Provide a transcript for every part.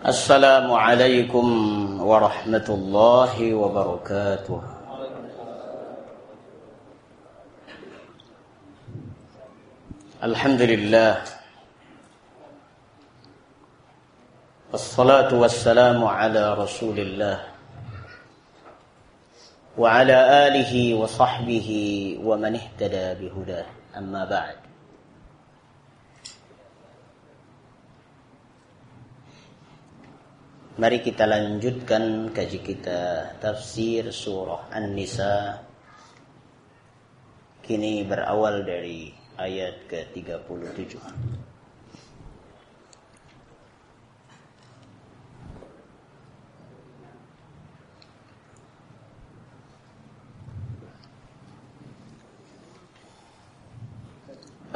السلام عليكم ورحمة الله وبركاته. الحمد لله. والصلاة والسلام على رسول الله وعلى آله وصحبه ومن اهتدى بهداه. أما بعد. Mari kita lanjutkan kaji kita tafsir surah An-Nisa. Kini berawal dari ayat ke-37.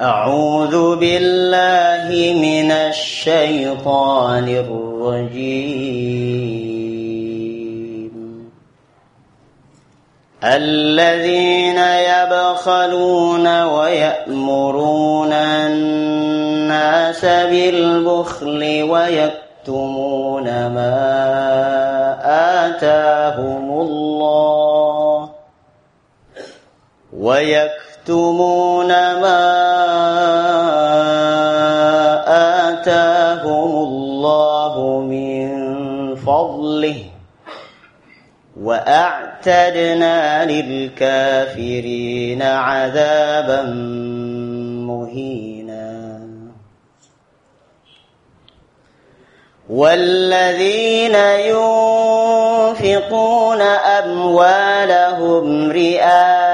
أعوذ بالله من الشيطان الرجيم. الذين يبخلون ويأمرون الناس بالبخل ويكتمون ما آتاهم الله ويكتمون ما آتاهم الله من فضله وأعتدنا للكافرين عذابا مهينا والذين ينفقون أموالهم رئاء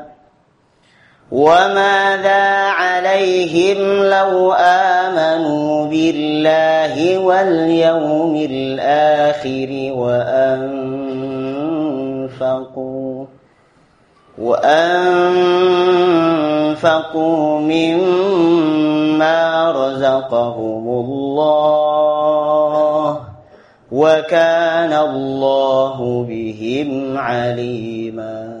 وماذا عليهم لو آمنوا بالله واليوم الآخر وأنفقوا وأنفقوا مما رزقهم الله وكان الله بهم عليما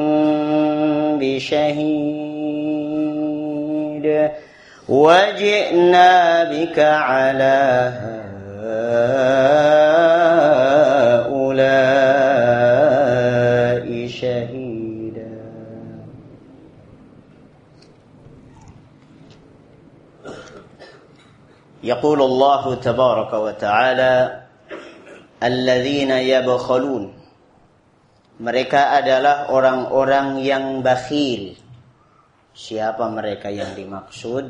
بشهيد وجئنا بك على هؤلاء شهيدا. يقول الله تبارك وتعالى الذين يبخلون mereka adalah orang-orang yang bakhil. Siapa mereka yang dimaksud?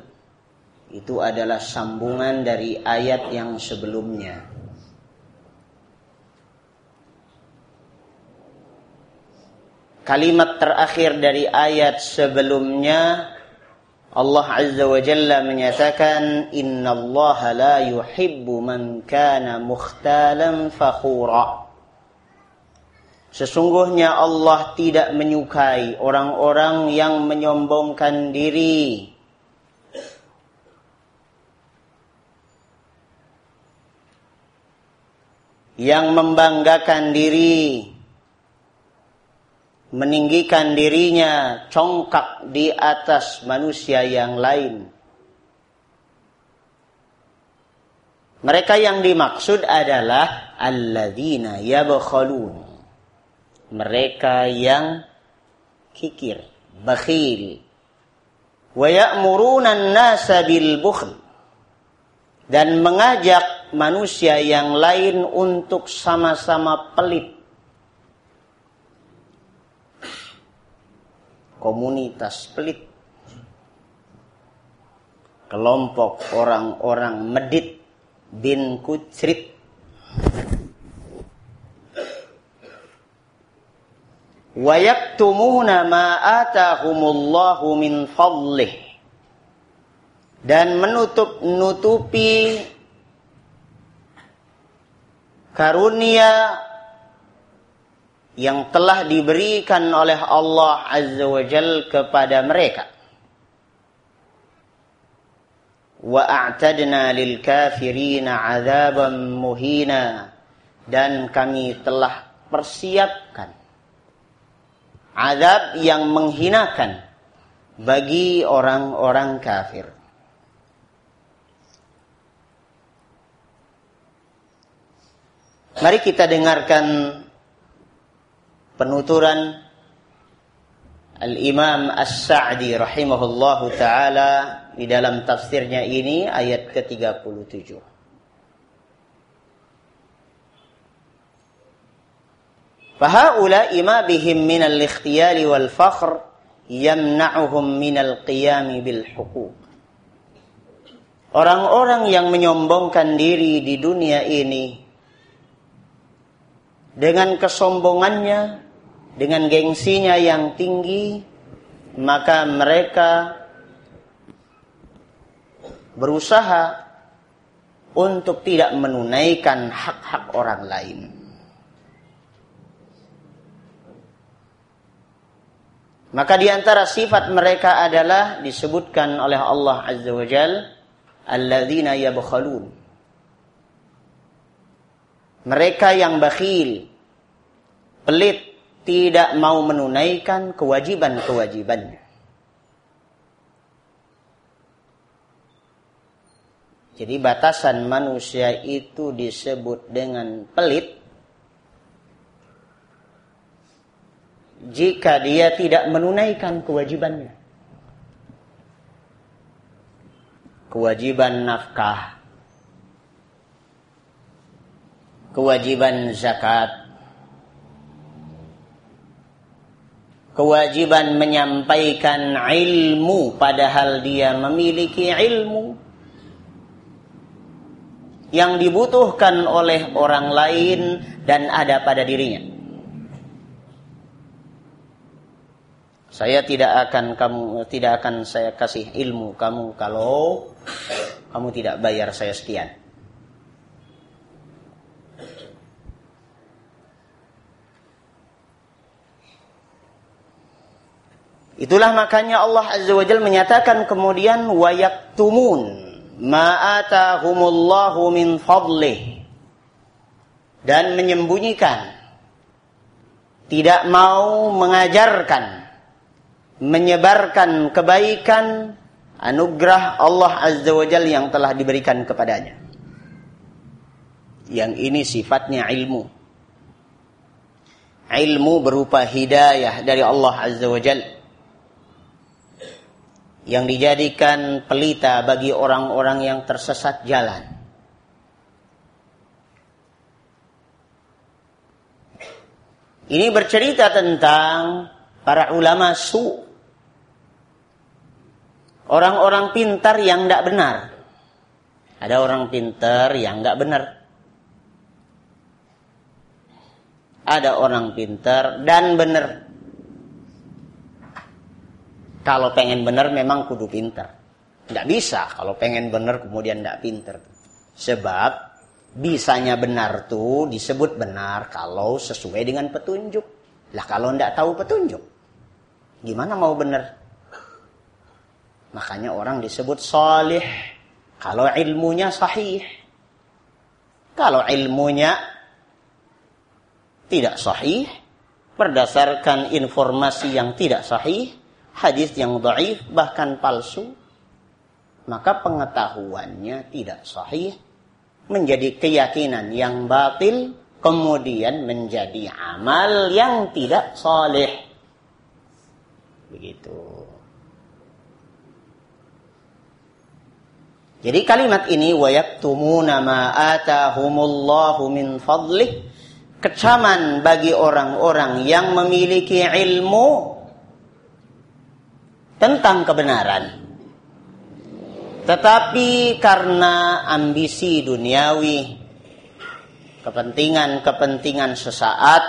Itu adalah sambungan dari ayat yang sebelumnya. Kalimat terakhir dari ayat sebelumnya Allah Azza wa Jalla menyatakan innallaha la yuhibbu man kana mukhtalan fakhura Sesungguhnya Allah tidak menyukai orang-orang yang menyombongkan diri yang membanggakan diri meninggikan dirinya congkak di atas manusia yang lain. Mereka yang dimaksud adalah alladzina yabkhalun. Mereka yang kikir, bakhil. Wa ya'muruna an-nasa bil. Dan mengajak manusia yang lain untuk sama-sama pelit. Komunitas pelit. Kelompok orang-orang medit bin kucrit. Wa yaktumuna ma atahumullahu min fadlih. Dan menutup-nutupi karunia yang telah diberikan oleh Allah Azza wa Jal kepada mereka. Wa a'tadna lil kafirina azaban muhina dan kami telah persiapkan azab yang menghinakan bagi orang-orang kafir. Mari kita dengarkan penuturan Al-Imam As-Sa'di rahimahullahu taala di dalam tafsirnya ini ayat ke-37. Fahaula ima bihim minal ikhtiyali wal fakhr yamna'uhum minal qiyami. Orang-orang yang menyombongkan diri di dunia ini dengan kesombongannya, dengan gengsinya yang tinggi, maka mereka berusaha untuk tidak menunaikan hak-hak orang lain. Maka di antara sifat mereka adalah disebutkan oleh Allah Azza wa Jal, alladzina yabkhalun. Mereka yang bakhil, pelit, tidak mau menunaikan kewajiban-kewajibannya. Jadi batasan manusia itu disebut dengan pelit jika dia tidak menunaikan kewajibannya. Kewajiban nafkah, kewajiban zakat, kewajiban menyampaikan ilmu padahal dia memiliki ilmu yang dibutuhkan oleh orang lain dan ada pada dirinya. Saya tidak akan kamu tidak akan saya kasih ilmu kamu kalau kamu tidak bayar saya sekian. Itulah makanya Allah Azza wa Jalla menyatakan kemudian wayaktumun ma atahumullahu min fadlih dan menyembunyikan tidak mau mengajarkan menyebarkan kebaikan anugerah Allah Azza wa Jalla yang telah diberikan kepadanya. Yang ini sifatnya ilmu. Ilmu berupa hidayah dari Allah Azza wa Jalla. Yang dijadikan pelita bagi orang-orang yang tersesat jalan. Ini bercerita tentang para ulama su orang-orang pintar yang tidak benar. Ada orang pintar yang nggak benar. Ada orang pintar dan benar. Kalau pengen benar memang kudu pintar. Tidak bisa kalau pengen benar kemudian tidak pintar. Sebab bisanya benar tuh disebut benar kalau sesuai dengan petunjuk. Lah kalau tidak tahu petunjuk, gimana mau benar? Makanya orang disebut salih kalau ilmunya sahih. Kalau ilmunya tidak sahih berdasarkan informasi yang tidak sahih, hadis yang dhaif bahkan palsu, maka pengetahuannya tidak sahih menjadi keyakinan yang batil kemudian menjadi amal yang tidak saleh. Begitu. Jadi kalimat ini wayaktumuna ma atahumullahu min fadlih kecaman bagi orang-orang yang memiliki ilmu tentang kebenaran. Tetapi karena ambisi duniawi, kepentingan-kepentingan sesaat,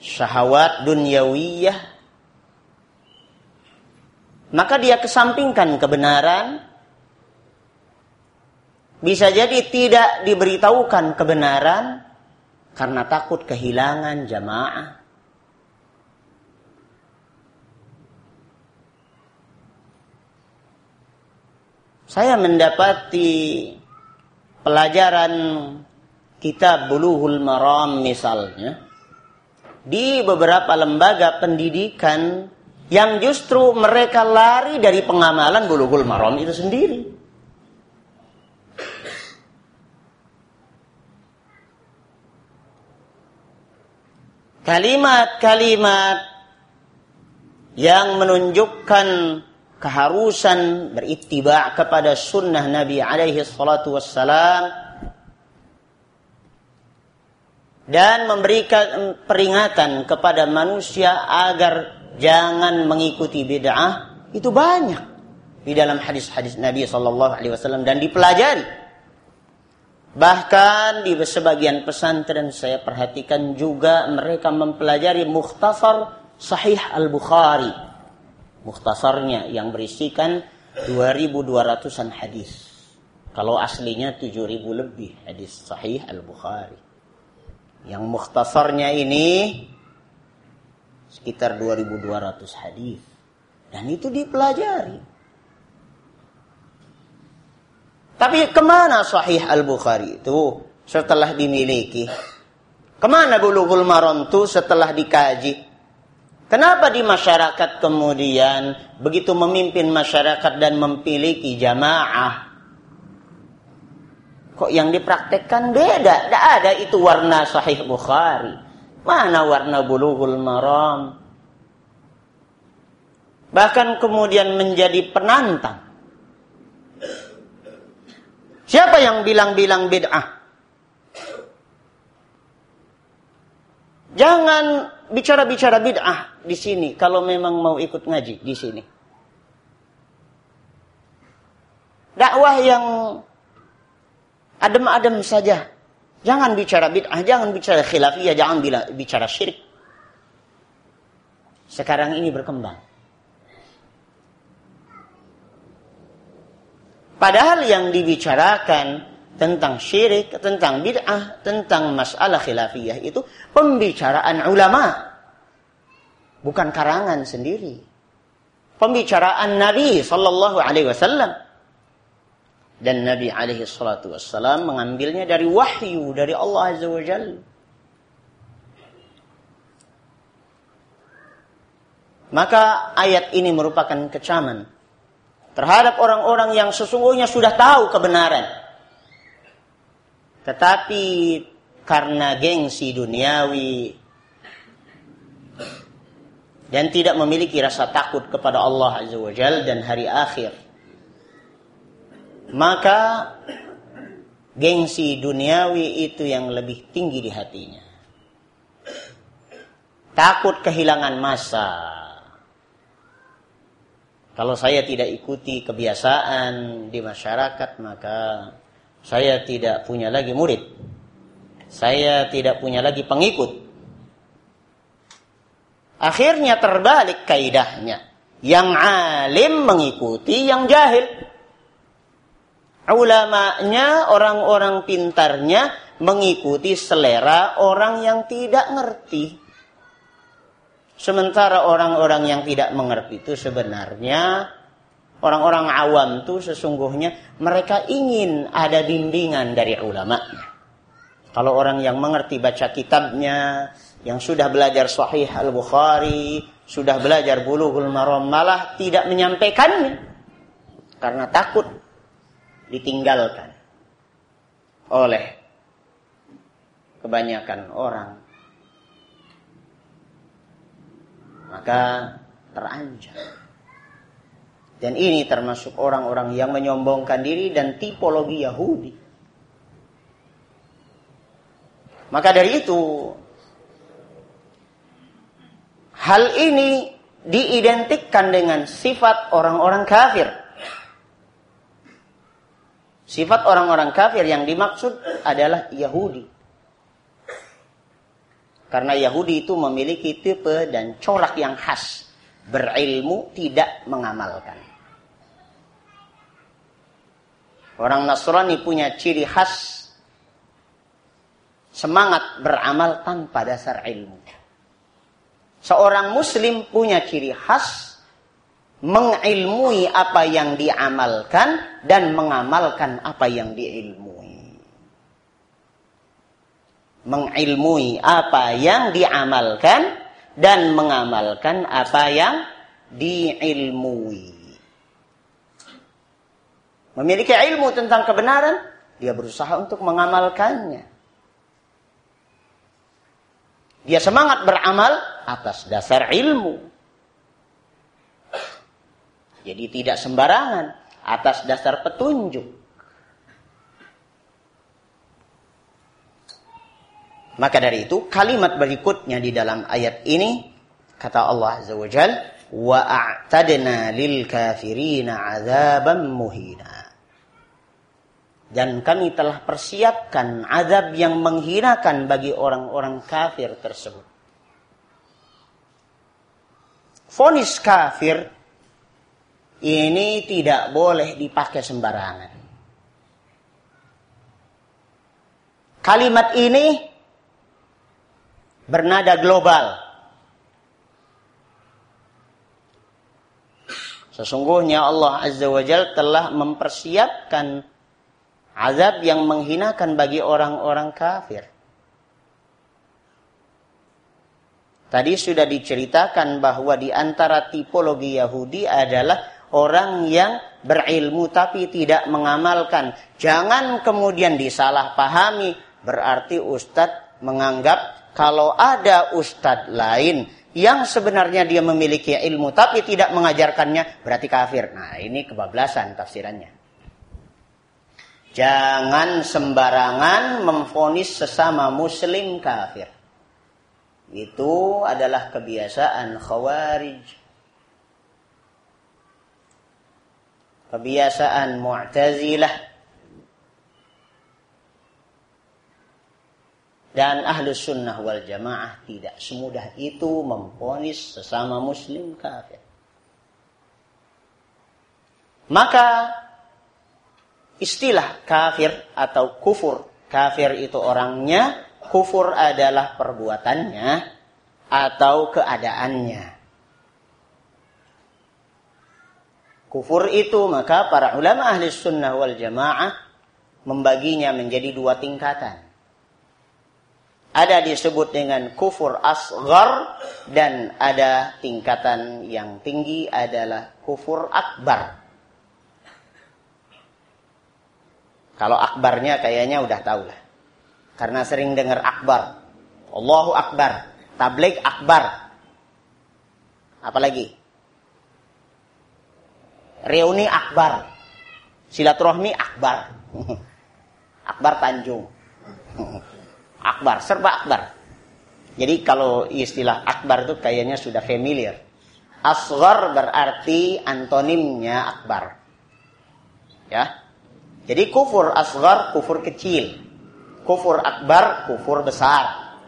syahwat duniawiyah, maka dia kesampingkan kebenaran, bisa jadi tidak diberitahukan kebenaran karena takut kehilangan jamaah. Saya mendapati pelajaran kitab Buluhul Maram misalnya di beberapa lembaga pendidikan yang justru mereka lari dari pengamalan Buluhul Maram itu sendiri. Kalimat-kalimat yang menunjukkan keharusan berittiba kepada sunnah Nabi alaihi salatu wassalam dan memberikan peringatan kepada manusia agar jangan mengikuti bid'ah itu banyak di dalam hadis-hadis Nabi sallallahu alaihi wasallam dan dipelajari bahkan di sebagian pesantren saya perhatikan juga mereka mempelajari mukhtasar sahih al-Bukhari mukhtasarnya yang berisikan 2200-an hadis. Kalau aslinya 7000 lebih hadis sahih Al-Bukhari. Yang mukhtasarnya ini sekitar 2200 hadis. Dan itu dipelajari. Tapi ke mana sahih Al-Bukhari itu setelah dimiliki? Ke mana bulughul maram itu setelah dikaji? Kenapa di masyarakat kemudian begitu memimpin masyarakat dan memiliki jamaah? Kok yang dipraktekkan beda? Tidak ada itu warna sahih Bukhari. Mana warna bulughul maram? Bahkan kemudian menjadi penantang. Siapa yang bilang-bilang bid'ah? Jangan bicara-bicara bid'ah di sini kalau memang mau ikut ngaji di sini. Dakwah yang adem-adem saja. Jangan bicara bid'ah, jangan bicara khilafiyah, jangan bicara syirik. Sekarang ini berkembang. Padahal yang dibicarakan tentang syirik, tentang bid'ah, tentang masalah khilafiyah itu pembicaraan ulama. Bukan karangan sendiri. Pembicaraan Nabi sallallahu alaihi wasallam. Dan Nabi alaihi salatu wassalam mengambilnya dari wahyu dari Allah azza wa jalla. Maka ayat ini merupakan kecaman terhadap orang-orang yang sesungguhnya sudah tahu kebenaran tetapi karena gengsi duniawi dan tidak memiliki rasa takut kepada Allah Azza wa Jal dan hari akhir. Maka gengsi duniawi itu yang lebih tinggi di hatinya. Takut kehilangan masa. Kalau saya tidak ikuti kebiasaan di masyarakat, maka saya tidak punya lagi murid. Saya tidak punya lagi pengikut. Akhirnya terbalik kaidahnya. Yang alim mengikuti yang jahil. Ulamanya, orang-orang pintarnya mengikuti selera orang yang tidak ngerti. Sementara orang-orang yang tidak mengerti itu sebenarnya orang-orang awam itu sesungguhnya mereka ingin ada bimbingan dari ulama. Kalau orang yang mengerti baca kitabnya, yang sudah belajar Sahih Al-Bukhari, sudah belajar Bulughul Maram malah tidak menyampaikannya karena takut ditinggalkan oleh kebanyakan orang. Maka terancam Dan ini termasuk orang-orang yang menyombongkan diri dan tipologi Yahudi. Maka dari itu, hal ini diidentikan dengan sifat orang-orang kafir. Sifat orang-orang kafir yang dimaksud adalah Yahudi. Karena Yahudi itu memiliki tipe dan corak yang khas. Berilmu tidak mengamalkan. Orang Nasrani punya ciri khas semangat beramal tanpa dasar ilmu. Seorang muslim punya ciri khas mengilmui apa yang diamalkan dan mengamalkan apa yang diilmui. Mengilmui apa yang diamalkan dan mengamalkan apa yang diilmui memiliki ilmu tentang kebenaran, dia berusaha untuk mengamalkannya. Dia semangat beramal atas dasar ilmu. Jadi tidak sembarangan atas dasar petunjuk. Maka dari itu kalimat berikutnya di dalam ayat ini kata Allah Azza wa Jal wa a'tadna lil kafirina azaban muhina dan kami telah persiapkan azab yang menghinakan bagi orang-orang kafir tersebut. Fonis kafir ini tidak boleh dipakai sembarangan. Kalimat ini bernada global. Sesungguhnya Allah Azza wa Jal telah mempersiapkan Azab yang menghinakan bagi orang-orang kafir. Tadi sudah diceritakan bahwa di antara tipologi Yahudi adalah orang yang berilmu tapi tidak mengamalkan. Jangan kemudian disalahpahami. Berarti ustadz menganggap kalau ada ustadz lain yang sebenarnya dia memiliki ilmu tapi tidak mengajarkannya berarti kafir. Nah ini kebablasan tafsirannya. Jangan sembarangan memfonis sesama muslim kafir. Itu adalah kebiasaan khawarij. Kebiasaan mu'tazilah. Dan ahlus sunnah wal jamaah tidak semudah itu memfonis sesama muslim kafir. Maka istilah kafir atau kufur. Kafir itu orangnya, kufur adalah perbuatannya atau keadaannya. Kufur itu maka para ulama ahli sunnah wal jamaah membaginya menjadi dua tingkatan. Ada disebut dengan kufur asgar dan ada tingkatan yang tinggi adalah kufur akbar. Kalau akbarnya kayaknya udah tahu lah. Karena sering dengar akbar. Allahu akbar. Tablik akbar. Apalagi? Reuni akbar. Silaturahmi akbar. akbar Tanjung. akbar, serba akbar. Jadi kalau istilah akbar itu kayaknya sudah familiar. Asghar berarti antonimnya akbar. Ya, jadi kufur asgar, kufur kecil. Kufur akbar, kufur besar.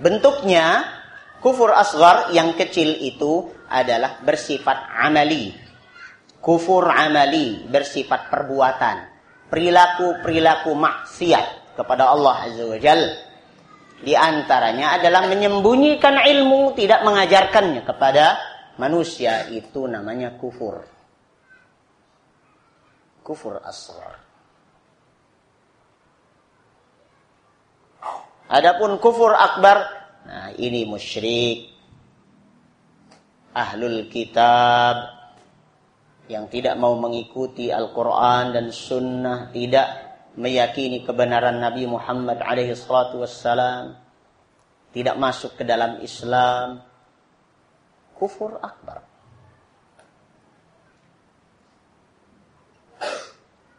Bentuknya, kufur asgar yang kecil itu adalah bersifat amali. Kufur amali, bersifat perbuatan. Perilaku-perilaku maksiat kepada Allah Azza wa Jal. Di antaranya adalah menyembunyikan ilmu, tidak mengajarkannya kepada manusia. Itu namanya kufur kufur asghar. Adapun kufur akbar, nah ini musyrik. Ahlul kitab yang tidak mau mengikuti Al-Quran dan Sunnah, tidak meyakini kebenaran Nabi Muhammad alaihi salatu wassalam, tidak masuk ke dalam Islam, kufur akbar.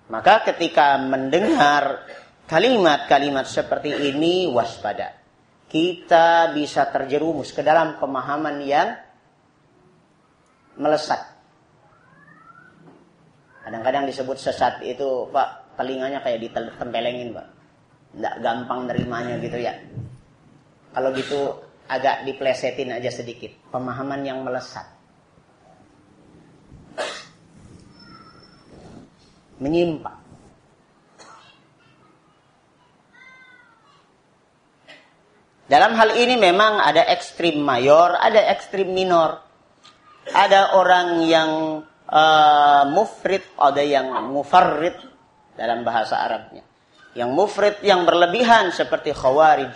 Maka ketika mendengar kalimat-kalimat seperti ini, waspada. Kita bisa terjerumus ke dalam pemahaman yang melesat Kadang-kadang disebut sesat itu, Pak, telinganya kayak ditempelengin, Pak. Tidak gampang nerimanya gitu ya. Kalau gitu agak diplesetin aja sedikit. Pemahaman yang melesat. Menyimpang. Dalam hal ini memang ada ekstrim mayor, ada ekstrim minor. Ada orang yang uh, mufrid, ada yang mufarrid dalam bahasa Arabnya. Yang mufrid yang berlebihan seperti khawarij.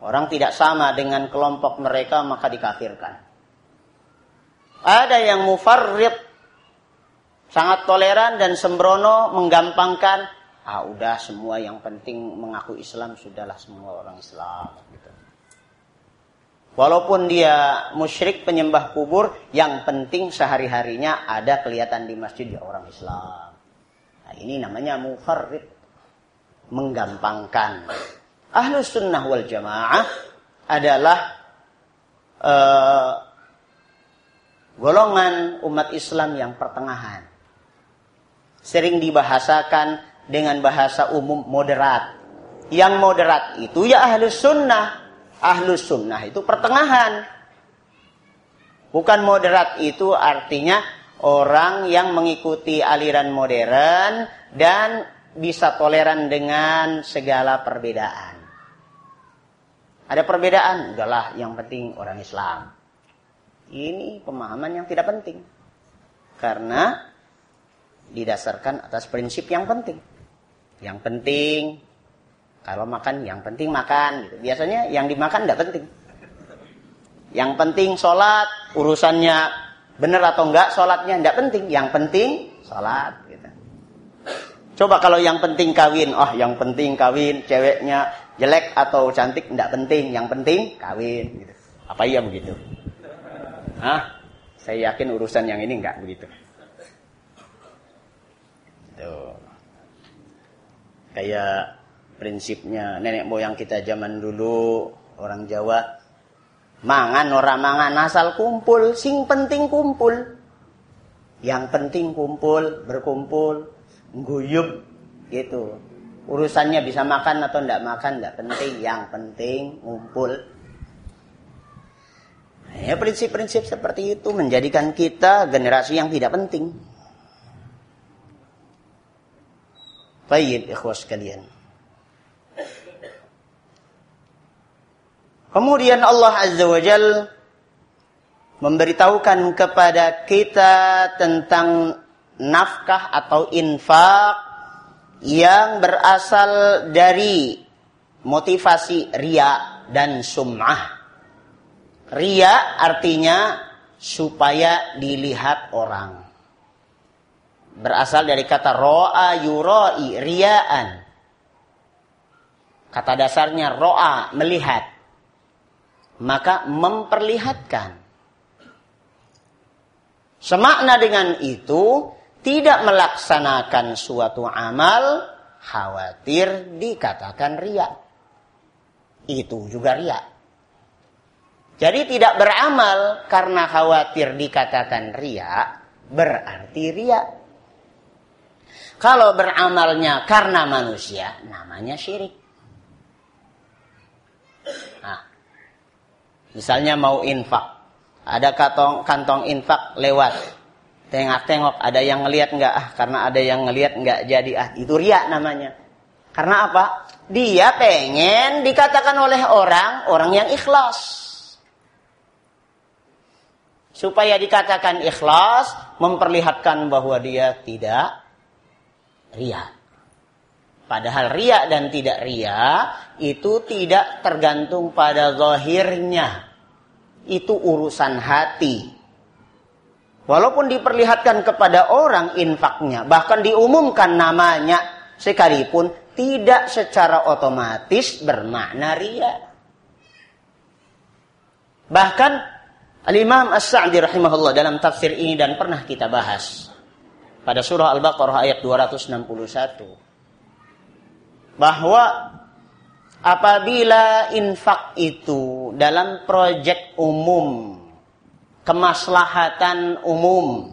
Orang tidak sama dengan kelompok mereka maka dikafirkan. Ada yang mufarrid sangat toleran dan sembrono menggampangkan ah udah semua yang penting mengaku Islam sudahlah semua orang Islam. Walaupun dia musyrik penyembah kubur, yang penting sehari-harinya ada kelihatan di masjid ya orang Islam. Nah, ini namanya mufarrid. Menggampangkan. Ahlus sunnah wal jamaah adalah uh, golongan umat Islam yang pertengahan. Sering dibahasakan dengan bahasa umum moderat. Yang moderat itu ya ahlus sunnah. Ahlus sunnah itu pertengahan. Bukan moderat itu artinya orang yang mengikuti aliran modern dan bisa toleran dengan segala perbedaan. Ada perbedaan, udahlah yang penting orang Islam. Ini pemahaman yang tidak penting. Karena didasarkan atas prinsip yang penting. Yang penting kalau makan yang penting makan gitu. Biasanya yang dimakan tidak penting. Yang penting sholat urusannya benar atau enggak sholatnya tidak penting. Yang penting sholat. Gitu. Coba kalau yang penting kawin, oh yang penting kawin ceweknya jelek atau cantik tidak penting. Yang penting kawin. Gitu. Apa iya begitu? Hah? Saya yakin urusan yang ini enggak begitu. Tuh kayak prinsipnya. Nenek moyang kita zaman dulu orang Jawa mangan orang mangan asal kumpul. Sing penting kumpul. Yang penting kumpul berkumpul guyub gitu. Urusannya bisa makan atau tidak makan tidak penting. Yang penting ngumpul. Ya prinsip-prinsip seperti itu menjadikan kita generasi yang tidak penting. Baik, ikhwas sekalian. Kemudian Allah Azza wa Jal memberitahukan kepada kita tentang nafkah atau infak yang berasal dari motivasi ria dan sum'ah. Ria artinya supaya dilihat orang berasal dari kata ro'a yuroi riaan. Kata dasarnya ro'a melihat. Maka memperlihatkan. Semakna dengan itu tidak melaksanakan suatu amal khawatir dikatakan ria. Itu juga ria. Jadi tidak beramal karena khawatir dikatakan ria berarti ria. Kalau beramalnya karena manusia, namanya syirik. Nah, misalnya mau infak. Ada kantong, kantong infak lewat. Tengok-tengok, ada yang ngelihat nggak? Ah, karena ada yang ngelihat nggak jadi. Ah, itu riak namanya. Karena apa? Dia pengen dikatakan oleh orang, orang yang ikhlas. Supaya dikatakan ikhlas, memperlihatkan bahwa dia tidak ria. Padahal ria dan tidak ria itu tidak tergantung pada zahirnya. Itu urusan hati. Walaupun diperlihatkan kepada orang infaknya, bahkan diumumkan namanya sekalipun tidak secara otomatis bermakna ria. Bahkan Al-Imam As-Sa'di rahimahullah dalam tafsir ini dan pernah kita bahas pada surah Al-Baqarah ayat 261 bahwa apabila infak itu dalam proyek umum kemaslahatan umum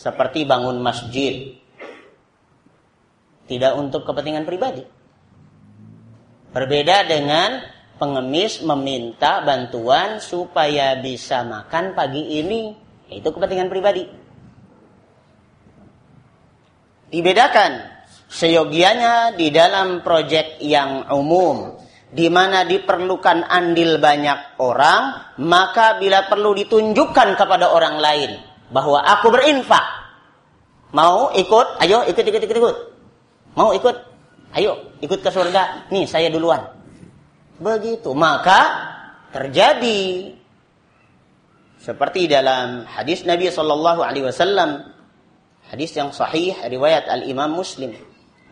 seperti bangun masjid tidak untuk kepentingan pribadi. Berbeda dengan pengemis meminta bantuan supaya bisa makan pagi ini itu kepentingan pribadi. Dibedakan seyogianya di dalam proyek yang umum di mana diperlukan andil banyak orang, maka bila perlu ditunjukkan kepada orang lain bahwa aku berinfak. Mau ikut? Ayo ikut ikut ikut ikut. Mau ikut? Ayo ikut ke surga. Nih saya duluan. Begitu. Maka terjadi seperti dalam hadis Nabi Shallallahu Alaihi Wasallam, hadis yang sahih riwayat Al Imam Muslim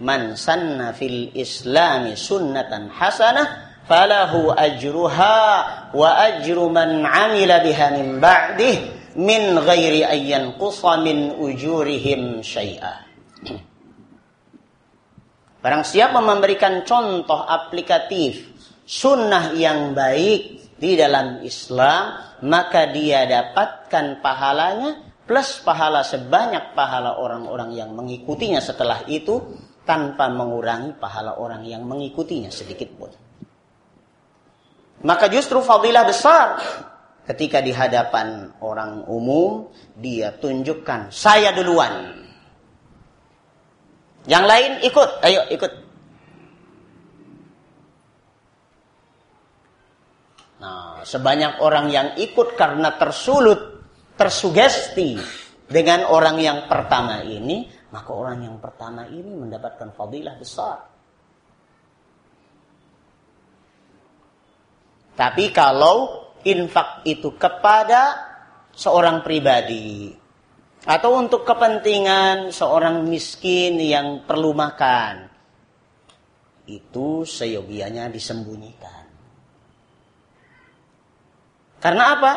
man sanna fil islami sunnatan hasanah falahu ajruha wa ajru man amila biha min ba'dih min ghairi ayyan qusa min ujurihim syai'a. Barang siapa memberikan contoh aplikatif sunnah yang baik di dalam Islam, maka dia dapatkan pahalanya plus pahala sebanyak pahala orang-orang yang mengikutinya setelah itu tanpa mengurangi pahala orang yang mengikutinya sedikit pun. Maka justru fadilah besar ketika di hadapan orang umum dia tunjukkan saya duluan. Yang lain ikut, ayo ikut. Nah, sebanyak orang yang ikut karena tersulut, tersugesti dengan orang yang pertama ini, maka orang yang pertama ini mendapatkan fadilah besar. Tapi kalau infak itu kepada seorang pribadi atau untuk kepentingan seorang miskin yang perlu makan, itu seyogianya disembunyikan. Karena apa?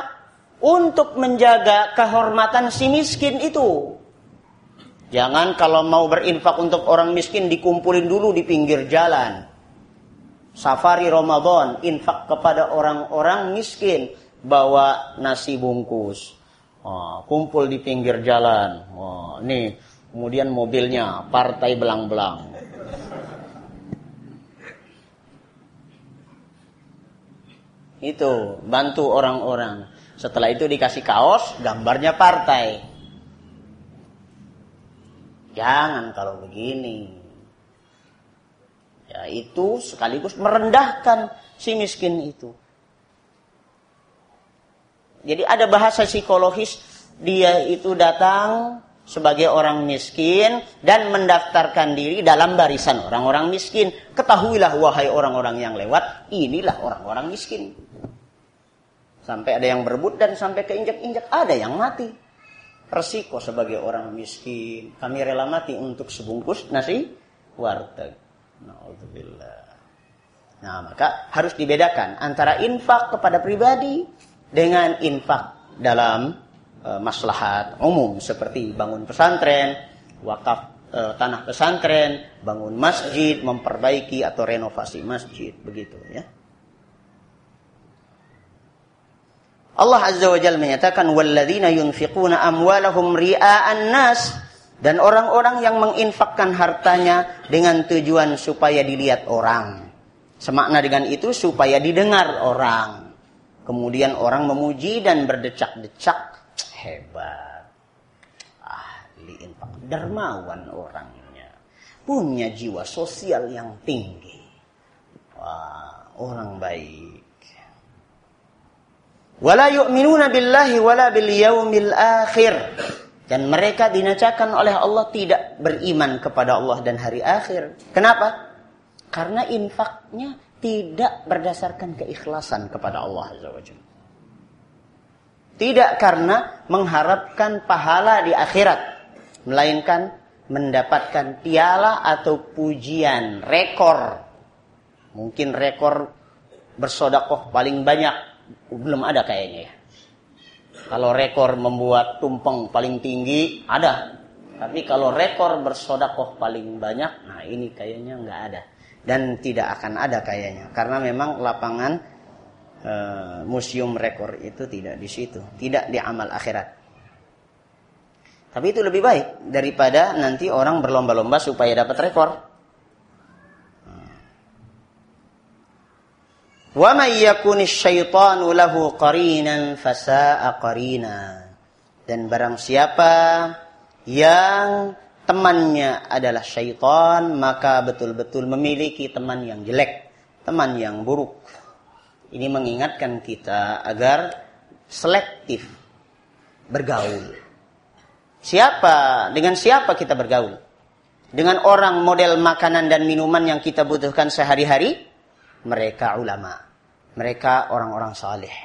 Untuk menjaga kehormatan si miskin itu. Jangan kalau mau berinfak untuk orang miskin dikumpulin dulu di pinggir jalan. Safari Ramadan, infak kepada orang-orang miskin. Bawa nasi bungkus. Oh, kumpul di pinggir jalan. Oh, nih, kemudian mobilnya partai belang-belang. Itu, bantu orang-orang. Setelah itu dikasih kaos, gambarnya partai. Jangan kalau begini. Ya itu sekaligus merendahkan si miskin itu. Jadi ada bahasa psikologis dia itu datang sebagai orang miskin dan mendaftarkan diri dalam barisan orang-orang miskin. Ketahuilah wahai orang-orang yang lewat, inilah orang-orang miskin. Sampai ada yang berebut dan sampai keinjak-injak ada yang mati resiko sebagai orang miskin. Kami rela mati untuk sebungkus nasi warteg. Nah, maka harus dibedakan antara infak kepada pribadi dengan infak dalam e, maslahat umum seperti bangun pesantren, wakaf e, tanah pesantren, bangun masjid, memperbaiki atau renovasi masjid, begitu ya. Allah Azza wa Jalla menyatakan walladzina yunfiquna amwalahum ria'an nas dan orang-orang yang menginfakkan hartanya dengan tujuan supaya dilihat orang. Semakna dengan itu supaya didengar orang. Kemudian orang memuji dan berdecak-decak. Hebat. Ahli infak. Dermawan orangnya. Punya jiwa sosial yang tinggi. Wah, orang baik wala yu'minuna billahi wala bil yaumil akhir dan mereka dinacakan oleh Allah tidak beriman kepada Allah dan hari akhir. Kenapa? Karena infaknya tidak berdasarkan keikhlasan kepada Allah Azza Tidak karena mengharapkan pahala di akhirat, melainkan mendapatkan piala atau pujian, rekor. Mungkin rekor bersodakoh paling banyak belum ada kayaknya ya. Kalau rekor membuat tumpeng paling tinggi ada. Tapi kalau rekor bersodakoh paling banyak, nah ini kayaknya nggak ada. Dan tidak akan ada kayaknya. Karena memang lapangan e, museum rekor itu tidak di situ. Tidak di amal akhirat. Tapi itu lebih baik daripada nanti orang berlomba-lomba supaya dapat rekor. May yakuni syaitanu lahu qarinan fasa'a qarina. Dan barang siapa yang temannya adalah syaitan, maka betul-betul memiliki teman yang jelek, teman yang buruk. Ini mengingatkan kita agar selektif bergaul. Siapa, dengan siapa kita bergaul? Dengan orang model makanan dan minuman yang kita butuhkan sehari-hari? Mereka ulama. Mereka orang-orang saleh.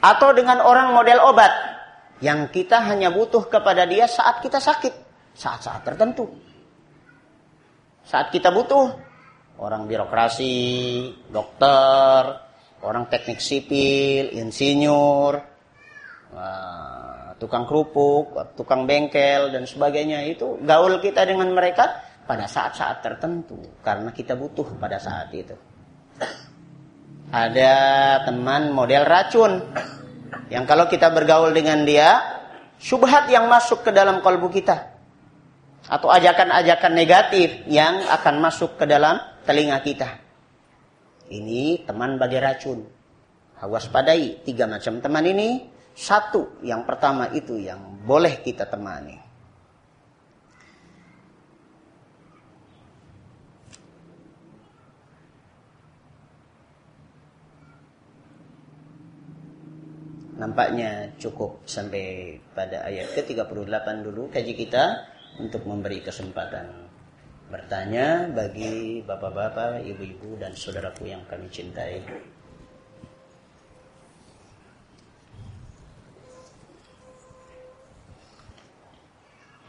Atau dengan orang model obat yang kita hanya butuh kepada dia saat kita sakit, saat-saat tertentu. Saat kita butuh orang birokrasi, dokter, orang teknik sipil, insinyur, tukang kerupuk, tukang bengkel dan sebagainya itu gaul kita dengan mereka pada saat-saat tertentu karena kita butuh pada saat itu. Ada teman model racun yang kalau kita bergaul dengan dia, subhat yang masuk ke dalam kalbu kita. Atau ajakan-ajakan negatif yang akan masuk ke dalam telinga kita. Ini teman bagi racun. Awas padai tiga macam teman ini. Satu, yang pertama itu yang boleh kita temani. Nampaknya cukup sampai pada ayat ke-38 dulu kaji kita untuk memberi kesempatan bertanya bagi bapak-bapak, ibu-ibu dan saudaraku yang kami cintai.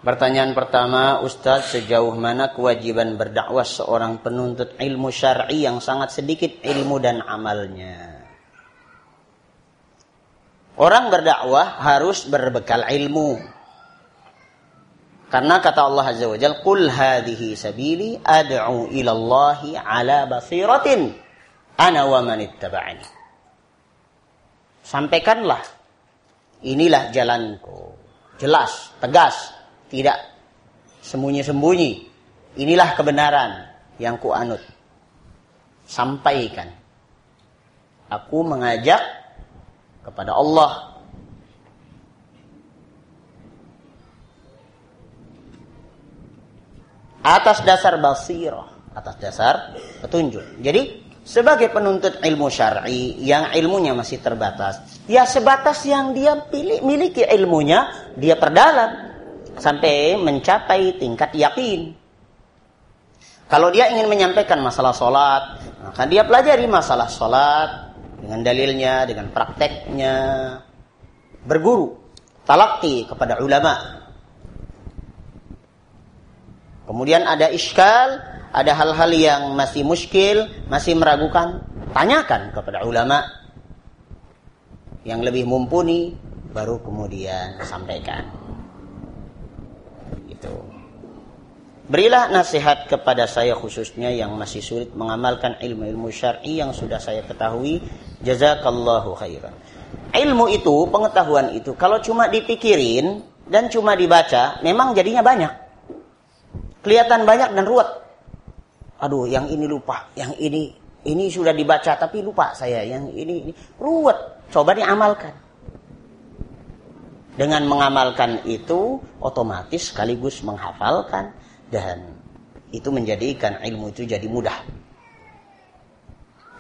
Pertanyaan pertama, Ustadz, sejauh mana kewajiban berdakwah seorang penuntut ilmu syar'i yang sangat sedikit ilmu dan amalnya? Orang berdakwah harus berbekal ilmu. Karena kata Allah Azza wa Jalla, "Qul hadhihi sabili ad'u ila Allah ala basiratin ana wa man ittaba'ani." Sampaikanlah, inilah jalanku. Jelas, tegas, tidak sembunyi-sembunyi. Inilah kebenaran yang kuanut. Sampaikan. Aku mengajak kepada Allah. Atas dasar basirah, atas dasar petunjuk. Jadi sebagai penuntut ilmu syar'i yang ilmunya masih terbatas, ya sebatas yang dia pilih, miliki ilmunya, dia perdalam sampai mencapai tingkat yakin. Kalau dia ingin menyampaikan masalah sholat, maka dia pelajari masalah sholat, dengan dalilnya, dengan prakteknya, berguru, talakti kepada ulama. Kemudian ada iskal, ada hal-hal yang masih muskil, masih meragukan, tanyakan kepada ulama yang lebih mumpuni, baru kemudian sampaikan. Gitu. Berilah nasihat kepada saya khususnya yang masih sulit mengamalkan ilmu-ilmu syar'i yang sudah saya ketahui. Jazakallahu khairan. Ilmu itu, pengetahuan itu, kalau cuma dipikirin dan cuma dibaca, memang jadinya banyak. Kelihatan banyak dan ruwet. Aduh, yang ini lupa, yang ini ini sudah dibaca tapi lupa saya, yang ini ini ruwet. Coba diamalkan. Dengan mengamalkan itu otomatis sekaligus menghafalkan dan itu menjadikan ilmu itu jadi mudah.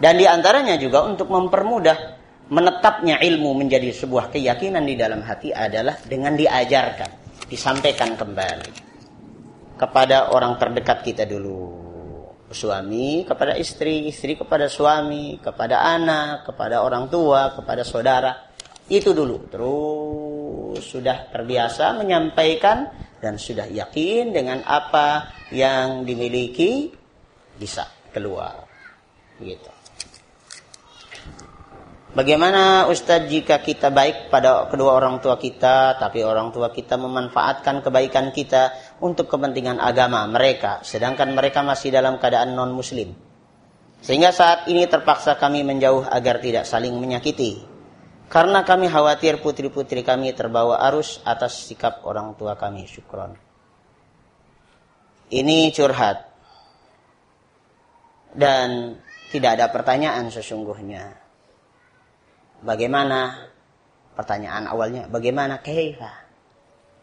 Dan di antaranya juga untuk mempermudah menetapnya ilmu menjadi sebuah keyakinan di dalam hati adalah dengan diajarkan, disampaikan kembali kepada orang terdekat kita dulu. Suami kepada istri, istri kepada suami, kepada anak, kepada orang tua, kepada saudara. Itu dulu. Terus sudah terbiasa menyampaikan dan sudah yakin dengan apa yang dimiliki bisa keluar gitu. Bagaimana Ustadz jika kita baik pada kedua orang tua kita, tapi orang tua kita memanfaatkan kebaikan kita untuk kepentingan agama mereka, sedangkan mereka masih dalam keadaan non-muslim. Sehingga saat ini terpaksa kami menjauh agar tidak saling menyakiti. Karena kami khawatir putri-putri kami terbawa arus atas sikap orang tua kami. Syukron. Ini curhat. Dan tidak ada pertanyaan sesungguhnya Bagaimana? Pertanyaan awalnya, bagaimana? Kaifa?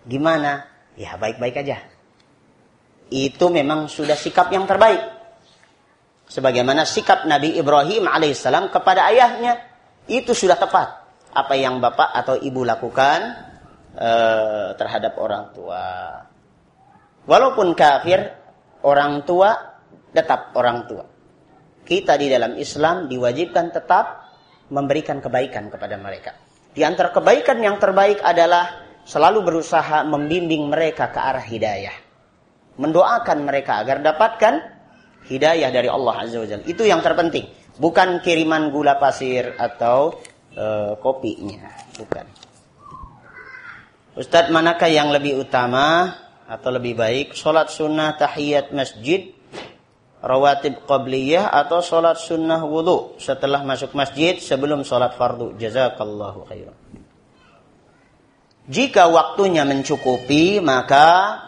Gimana? Ya baik-baik aja. Itu memang sudah sikap yang terbaik. Sebagaimana sikap Nabi Ibrahim alaihissalam kepada ayahnya. Itu sudah tepat. Apa yang bapak atau ibu lakukan uh, terhadap orang tua. Walaupun kafir, orang tua tetap orang tua. Kita di dalam Islam diwajibkan tetap memberikan kebaikan kepada mereka. Di antara kebaikan yang terbaik adalah selalu berusaha membimbing mereka ke arah hidayah. Mendoakan mereka agar dapatkan hidayah dari Allah Azza wa Jalla. Itu yang terpenting. Bukan kiriman gula pasir atau uh, kopinya. Bukan. Ustadz manakah yang lebih utama atau lebih baik? Sholat sunnah tahiyat masjid rawatib qabliyah atau sholat sunnah wudhu setelah masuk masjid sebelum sholat fardu. Jazakallahu khairan. Jika waktunya mencukupi maka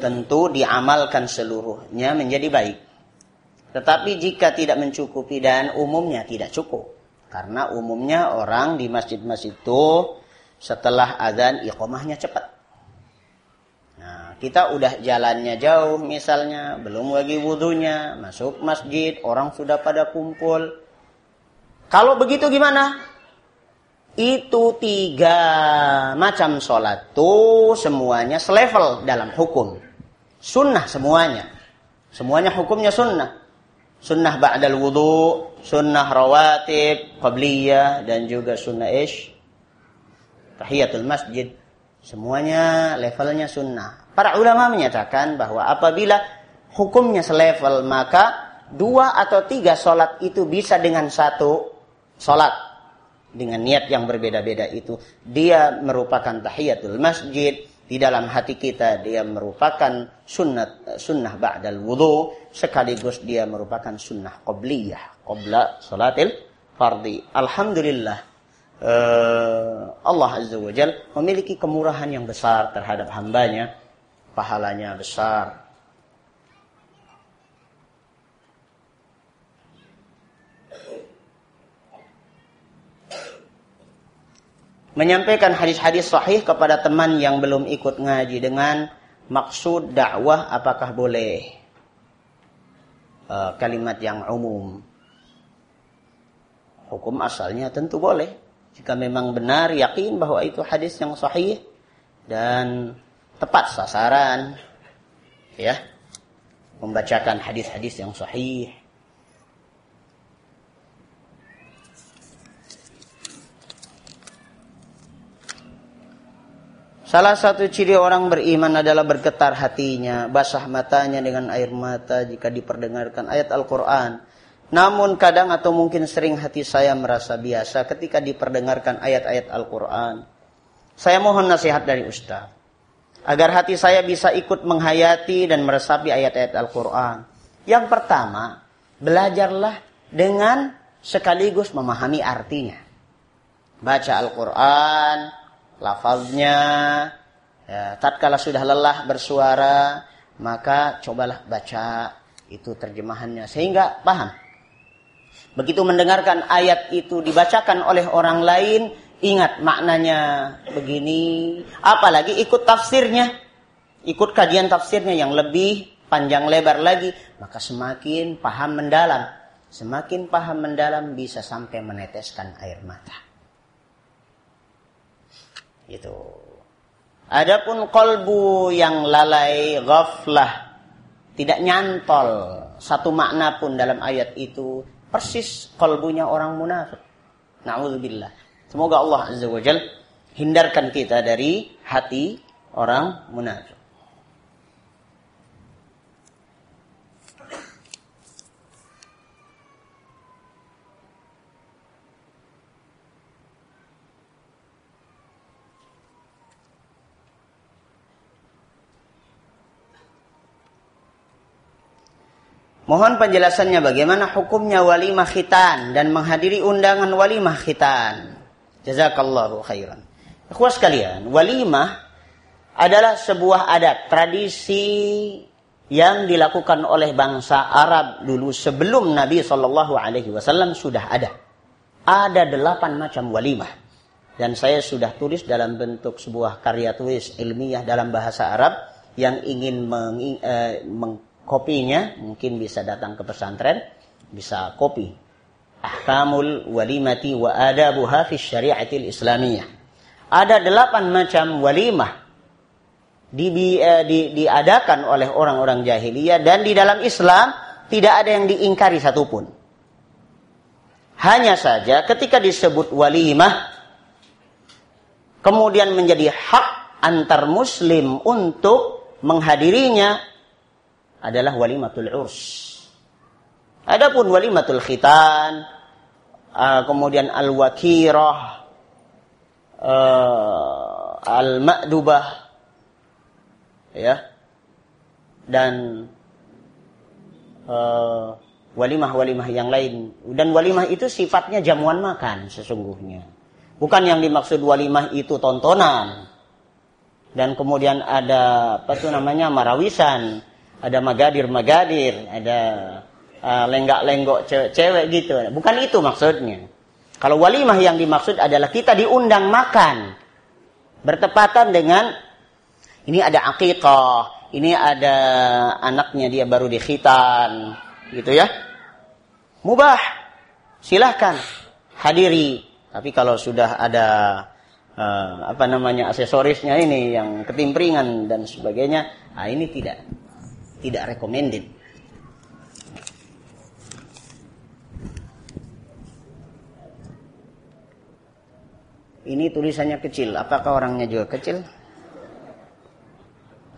tentu diamalkan seluruhnya menjadi baik. Tetapi jika tidak mencukupi dan umumnya tidak cukup. Karena umumnya orang di masjid-masjid itu setelah azan iqamahnya cepat. Kita udah jalannya jauh misalnya, belum lagi wudhunya, masuk masjid, orang sudah pada kumpul. Kalau begitu gimana? Itu tiga macam sholat tuh semuanya selevel dalam hukum. Sunnah semuanya. Semuanya hukumnya sunnah. Sunnah ba'dal wudhu, sunnah rawatib, qabliyah, dan juga sunnah ish. Tahiyatul masjid. Semuanya levelnya sunnah. Para ulama menyatakan bahwa apabila hukumnya selevel maka dua atau tiga sholat itu bisa dengan satu sholat dengan niat yang berbeda-beda itu. Dia merupakan tahiyatul masjid. Di dalam hati kita dia merupakan sunnah sunnah ba'dal wudhu sekaligus dia merupakan sunnah qobliyah qobla sholatil fardi. Alhamdulillah uh, Allah azza wajal memiliki kemurahan yang besar terhadap hambanya pahalanya besar. Menyampaikan hadis-hadis sahih kepada teman yang belum ikut ngaji dengan maksud dakwah apakah boleh? Uh, kalimat yang umum. Hukum asalnya tentu boleh. Jika memang benar yakin bahwa itu hadis yang sahih dan tepat sasaran ya membacakan hadis-hadis yang sahih Salah satu ciri orang beriman adalah bergetar hatinya, basah matanya dengan air mata jika diperdengarkan ayat Al-Quran. Namun kadang atau mungkin sering hati saya merasa biasa ketika diperdengarkan ayat-ayat Al-Quran. Saya mohon nasihat dari Ustaz agar hati saya bisa ikut menghayati dan meresapi ayat-ayat Al-Quran. Yang pertama, belajarlah dengan sekaligus memahami artinya. Baca Al-Quran, lafaznya, ya, tatkala sudah lelah bersuara, maka cobalah baca itu terjemahannya sehingga paham. Begitu mendengarkan ayat itu dibacakan oleh orang lain, ingat maknanya begini, apalagi ikut tafsirnya, ikut kajian tafsirnya yang lebih panjang lebar lagi, maka semakin paham mendalam. Semakin paham mendalam bisa sampai meneteskan air mata. Itu. Adapun kolbu yang lalai, ghaflah, tidak nyantol satu makna pun dalam ayat itu persis kolbunya orang munafik. Na'udzubillah. Semoga Allah Azza wa Jal hindarkan kita dari hati orang munafik. Mohon penjelasannya bagaimana hukumnya walimah khitan dan menghadiri undangan walimah khitan. Jazakallahu khairan. Ikhwas sekalian, walimah adalah sebuah adat, tradisi yang dilakukan oleh bangsa Arab dulu sebelum Nabi Shallallahu Alaihi Wasallam sudah ada. Ada delapan macam walimah dan saya sudah tulis dalam bentuk sebuah karya tulis ilmiah dalam bahasa Arab yang ingin meng, eh, mengkopinya mungkin bisa datang ke pesantren bisa kopi ahkamul walimati wa adabuha fi syariatil islamiyah ada delapan macam walimah di, eh, di, diadakan oleh orang-orang jahiliyah dan di dalam Islam tidak ada yang diingkari satupun hanya saja ketika disebut walimah kemudian menjadi hak antar muslim untuk menghadirinya adalah walimatul urs. Adapun walimatul khitan, uh, kemudian al-wakirah, uh, al-ma'dubah, ya, dan uh, walimah-walimah yang lain. Dan walimah itu sifatnya jamuan makan sesungguhnya. Bukan yang dimaksud walimah itu tontonan. Dan kemudian ada apa tuh namanya marawisan ada magadir-magadir, ada uh, lenggak-lenggok cewek-cewek gitu. Bukan itu maksudnya. Kalau walimah yang dimaksud adalah kita diundang makan. Bertepatan dengan ini ada akikah, ini ada anaknya dia baru dikhitan, gitu ya. Mubah. Silahkan hadiri. Tapi kalau sudah ada uh, apa namanya aksesorisnya ini yang ketimpringan dan sebagainya, nah ini tidak tidak recommended. Ini tulisannya kecil. Apakah orangnya juga kecil?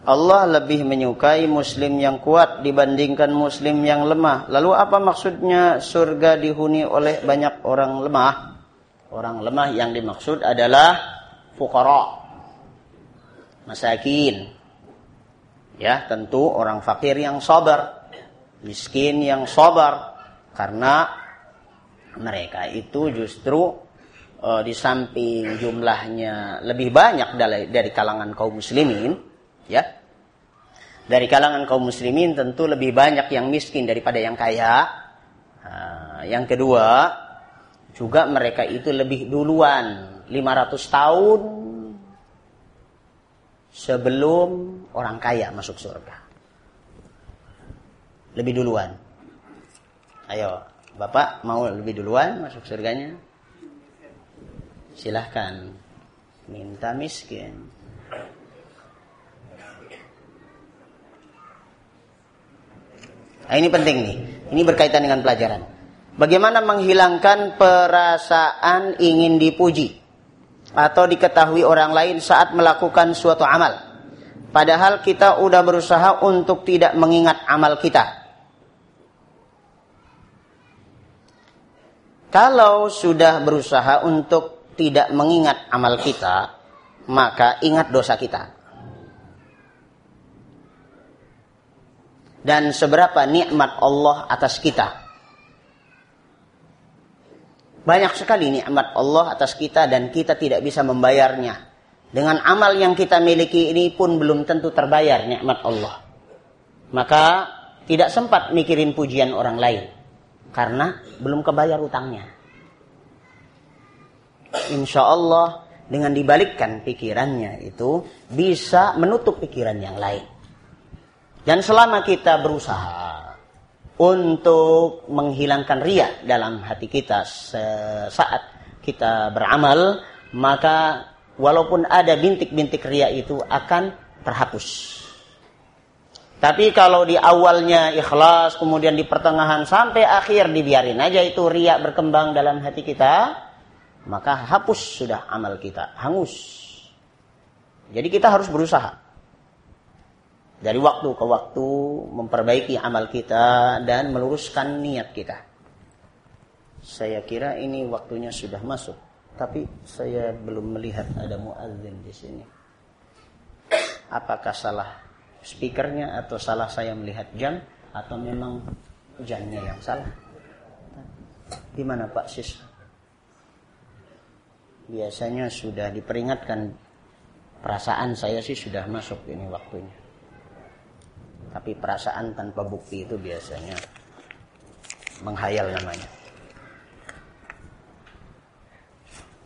Allah lebih menyukai muslim yang kuat dibandingkan muslim yang lemah. Lalu apa maksudnya surga dihuni oleh banyak orang lemah? Orang lemah yang dimaksud adalah fukara, masakin, Ya, tentu orang fakir yang sabar, miskin yang sabar karena mereka itu justru uh, di samping jumlahnya lebih banyak dari, dari kalangan kaum muslimin, ya. Dari kalangan kaum muslimin tentu lebih banyak yang miskin daripada yang kaya. Uh, yang kedua, juga mereka itu lebih duluan 500 tahun sebelum orang kaya masuk surga. Lebih duluan. Ayo, Bapak mau lebih duluan masuk surganya? Silahkan. Minta miskin. Nah, ini penting nih. Ini berkaitan dengan pelajaran. Bagaimana menghilangkan perasaan ingin dipuji? atau diketahui orang lain saat melakukan suatu amal. Padahal kita udah berusaha untuk tidak mengingat amal kita. Kalau sudah berusaha untuk tidak mengingat amal kita, maka ingat dosa kita. Dan seberapa nikmat Allah atas kita banyak sekali nikmat Allah atas kita dan kita tidak bisa membayarnya. Dengan amal yang kita miliki ini pun belum tentu terbayar nikmat Allah. Maka tidak sempat mikirin pujian orang lain. Karena belum kebayar utangnya. Insya Allah dengan dibalikkan pikirannya itu bisa menutup pikiran yang lain. Dan selama kita berusaha untuk menghilangkan ria dalam hati kita saat kita beramal maka walaupun ada bintik-bintik ria itu akan terhapus. Tapi kalau di awalnya ikhlas, kemudian di pertengahan sampai akhir dibiarin aja itu ria berkembang dalam hati kita, maka hapus sudah amal kita, hangus. Jadi kita harus berusaha dari waktu ke waktu memperbaiki amal kita dan meluruskan niat kita. Saya kira ini waktunya sudah masuk, tapi saya belum melihat ada muadzin di sini. Apakah salah speakernya atau salah saya melihat jam atau memang Jannya yang salah. Di mana Pak Sis? Biasanya sudah diperingatkan perasaan saya sih sudah masuk ini waktunya. Tapi perasaan tanpa bukti itu biasanya menghayal namanya.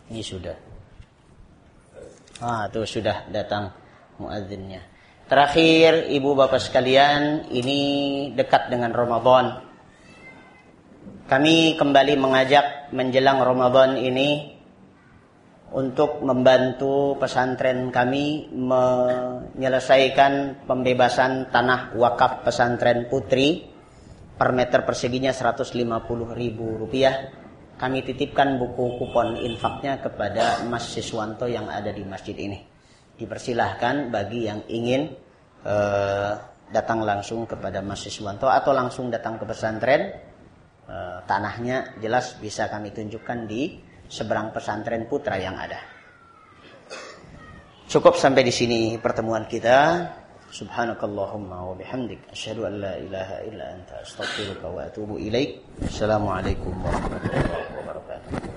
Ini sudah. Ah, itu sudah datang muadzinnya. Terakhir, ibu bapak sekalian, ini dekat dengan Ramadan. Kami kembali mengajak menjelang Ramadan ini untuk membantu pesantren kami menyelesaikan pembebasan tanah wakaf pesantren putri per meter perseginya 150 ribu rupiah kami titipkan buku kupon infaknya kepada Mas Siswanto yang ada di masjid ini. Dipersilahkan bagi yang ingin uh, datang langsung kepada Mas Siswanto atau langsung datang ke pesantren. Uh, tanahnya jelas bisa kami tunjukkan di seberang pesantren putra yang ada. Cukup sampai di sini pertemuan kita. Subhanakallahumma wa bihamdik asyhadu an la ilaha illa anta astaghfiruka wa atubu ilaik. Assalamualaikum warahmatullahi wabarakatuh.